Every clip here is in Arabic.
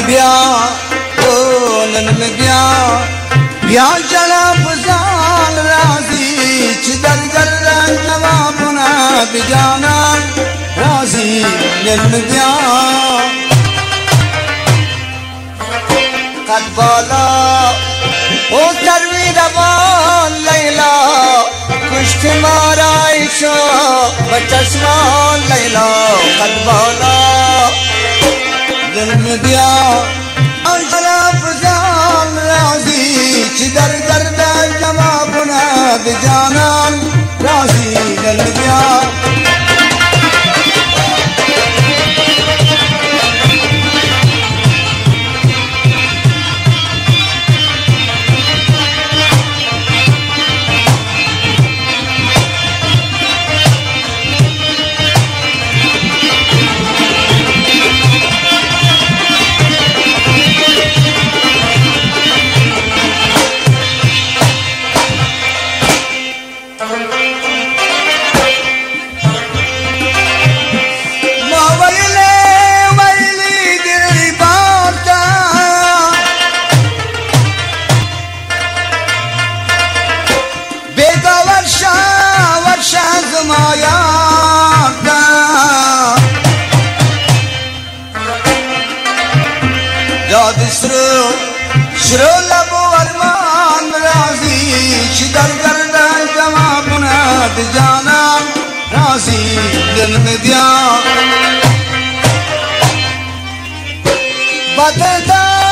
بیا نن بیا. بیا جناب زال رازی چې درګل جوابونه بجانا. رازی نن بیا. قد بالا أو تروی روان لیلا. کشت مارا عیشو بچشمان لیلا. قد بالا دل میں داد سرو سرو لب و ارمان رازی شدر گردن کما بنات جانا رازی جنم دیا۔ بدتا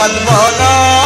मत बोला